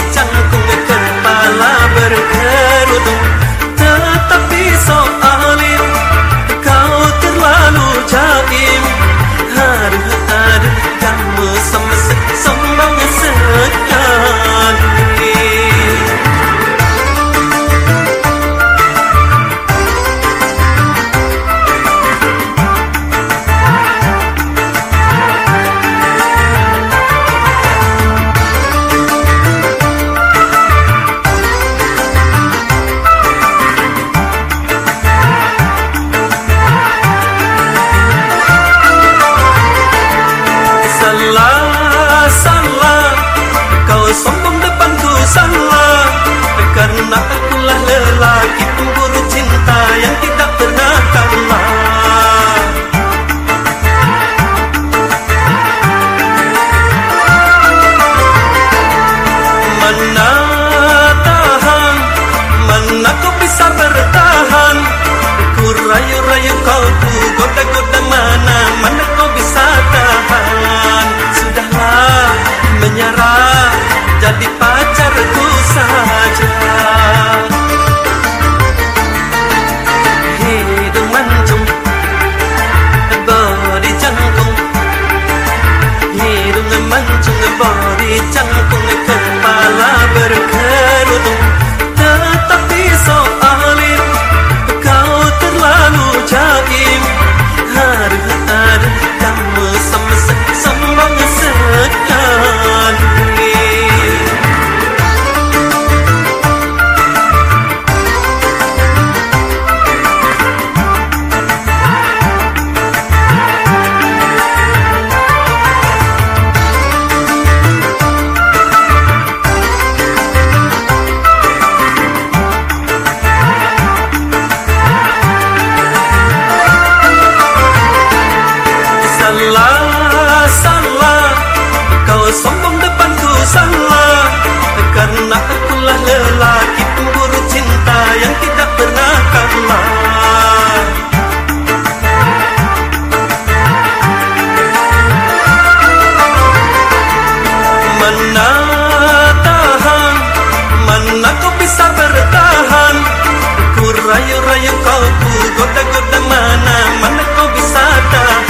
입장 있잖아. Goda-goda mana mana kau bisa tahan Sudahlah